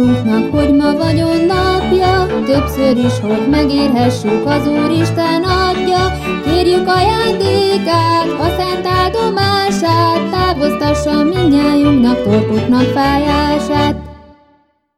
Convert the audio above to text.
meg hogy ma vagyon napja, többször is, hogy megérhessük az Úristen adja. Kérjük ajándékát, a szent áldomását, távoztassa minnyájunknak torkuknak fájását.